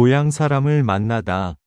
고향 사람을 만나다.